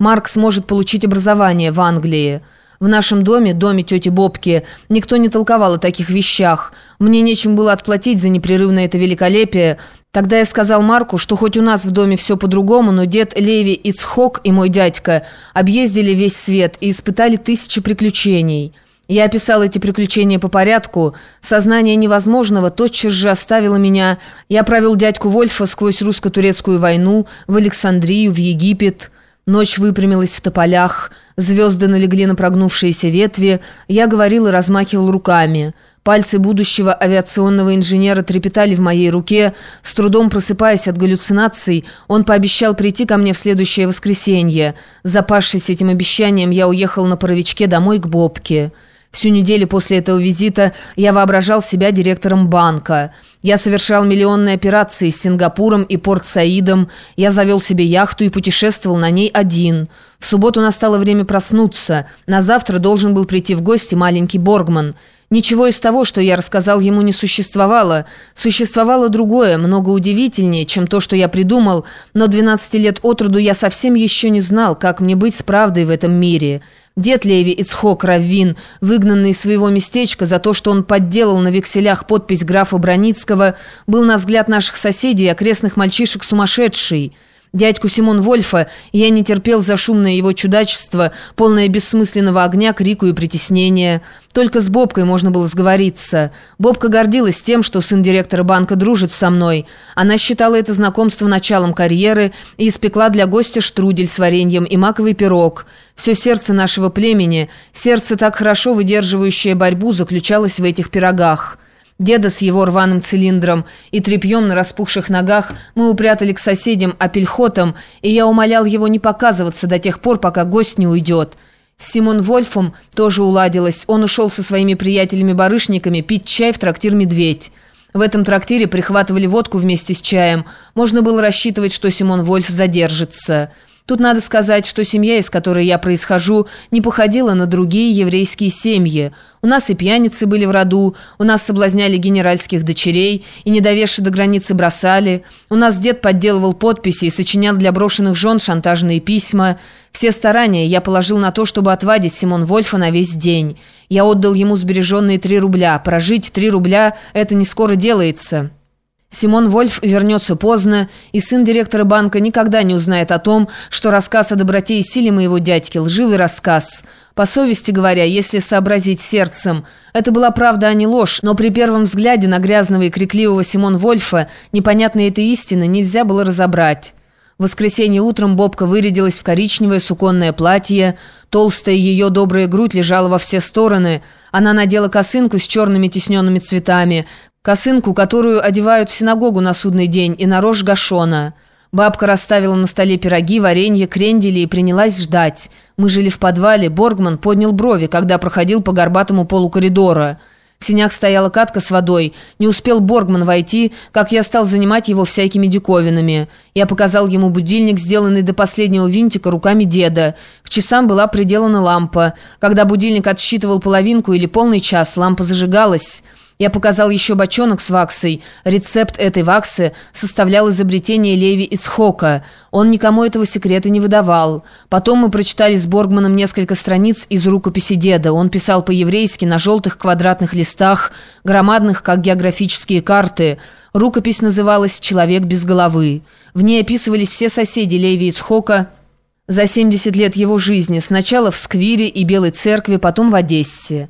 Марк сможет получить образование в Англии. В нашем доме, доме тети Бобки, никто не толковал о таких вещах. Мне нечем было отплатить за непрерывное это великолепие. Тогда я сказал Марку, что хоть у нас в доме все по-другому, но дед Леви Ицхок и мой дядька объездили весь свет и испытали тысячи приключений. Я описал эти приключения по порядку. Сознание невозможного тотчас же оставило меня. Я провел дядьку Вольфа сквозь русско-турецкую войну, в Александрию, в Египет. Ночь выпрямилась в тополях, звезды налегли на прогнувшиеся ветви. Я говорил и размахивал руками. Пальцы будущего авиационного инженера трепетали в моей руке. С трудом просыпаясь от галлюцинаций, он пообещал прийти ко мне в следующее воскресенье. Запавшись этим обещанием, я уехал на паровичке домой к Бобке. Всю неделю после этого визита я воображал себя директором банка. Я совершал миллионные операции с Сингапуром и Порт-Саидом. Я завел себе яхту и путешествовал на ней один. В субботу настало время проснуться. На завтра должен был прийти в гости маленький Боргман. Ничего из того, что я рассказал ему, не существовало. Существовало другое, много удивительнее, чем то, что я придумал, но 12 лет от роду я совсем еще не знал, как мне быть с правдой в этом мире». Дед Леви Ицхок Раввин, выгнанный из своего местечка за то, что он подделал на векселях подпись графа Броницкого, был, на взгляд наших соседей окрестных мальчишек, сумасшедший. Дядьку Симон Вольфа я не терпел за шумное его чудачество, полное бессмысленного огня, крику и притеснения. Только с Бобкой можно было сговориться. Бобка гордилась тем, что сын директора банка дружит со мной. Она считала это знакомство началом карьеры и испекла для гостя штрудель с вареньем и маковый пирог. Все сердце нашего племени, сердце, так хорошо выдерживающее борьбу, заключалось в этих пирогах. Деда с его рваным цилиндром и тряпьем на распухших ногах мы упрятали к соседям апельхотам, и я умолял его не показываться до тех пор, пока гость не уйдет. С Симон Вольфом тоже уладилось. Он ушел со своими приятелями-барышниками пить чай в трактир «Медведь». В этом трактире прихватывали водку вместе с чаем. Можно было рассчитывать, что Симон Вольф задержится. Тут надо сказать, что семья, из которой я происхожу, не походила на другие еврейские семьи. У нас и пьяницы были в роду, у нас соблазняли генеральских дочерей и недовеши до границы бросали. У нас дед подделывал подписи и сочинял для брошенных жен шантажные письма. Все старания я положил на то, чтобы отвадить Симон Вольфа на весь день. Я отдал ему сбереженные три рубля. Прожить три рубля – это не скоро делается». Симон Вольф вернется поздно, и сын директора банка никогда не узнает о том, что рассказ о доброте и силе моего дядьки – лживый рассказ. По совести говоря, если сообразить сердцем, это была правда, а не ложь, но при первом взгляде на грязного и крикливого Симон Вольфа непонятной этой истины нельзя было разобрать. В воскресенье утром Бобка вырядилась в коричневое суконное платье, толстая ее добрая грудь лежала во все стороны, она надела косынку с черными тисненными цветами, Косынку, которую одевают в синагогу на судный день, и на рожь гашона. Бабка расставила на столе пироги, варенье, крендели и принялась ждать. Мы жили в подвале, Боргман поднял брови, когда проходил по горбатому полу коридора. В синях стояла катка с водой. Не успел Боргман войти, как я стал занимать его всякими диковинами. Я показал ему будильник, сделанный до последнего винтика руками деда. К часам была приделана лампа. Когда будильник отсчитывал половинку или полный час, лампа зажигалась. Я показал еще бочонок с ваксой. Рецепт этой ваксы составлял изобретение Леви Ицхока. Он никому этого секрета не выдавал. Потом мы прочитали с Боргманом несколько страниц из рукописи деда. Он писал по-еврейски на желтых квадратных листах, громадных, как географические карты. Рукопись называлась «Человек без головы». В ней описывались все соседи Леви Ицхока за 70 лет его жизни, сначала в Сквире и Белой Церкви, потом в Одессе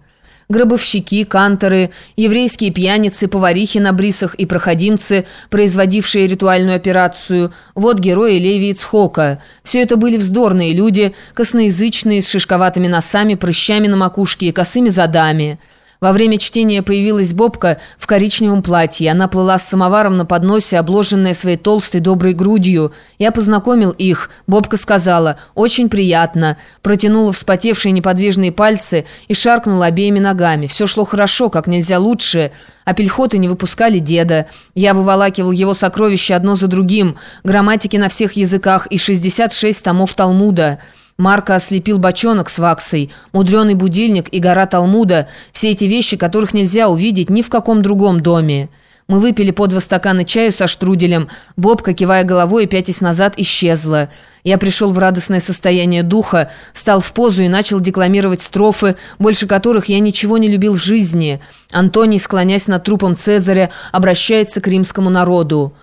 гробовщики, канторы, еврейские пьяницы, поварихи на брисах и проходимцы, производившие ритуальную операцию. Вот герои Леви Ицхока. Все это были вздорные люди, косноязычные, с шишковатыми носами, прыщами на макушке и косыми задами. Во время чтения появилась Бобка в коричневом платье. Она плыла с самоваром на подносе, обложенная своей толстой доброй грудью. Я познакомил их. Бобка сказала «Очень приятно». Протянула вспотевшие неподвижные пальцы и шаркнула обеими ногами. Все шло хорошо, как нельзя лучше. А пельхоты не выпускали деда. Я выволакивал его сокровища одно за другим. Грамматики на всех языках и 66 томов Талмуда. Марка ослепил бочонок с ваксой, мудреный будильник и гора Талмуда – все эти вещи, которых нельзя увидеть ни в каком другом доме. Мы выпили по два стакана чаю со штруделем. Бобка, кивая головой и пятясь назад, исчезла. Я пришел в радостное состояние духа, стал в позу и начал декламировать строфы, больше которых я ничего не любил в жизни. Антоний, склонясь над трупом Цезаря, обращается к римскому народу.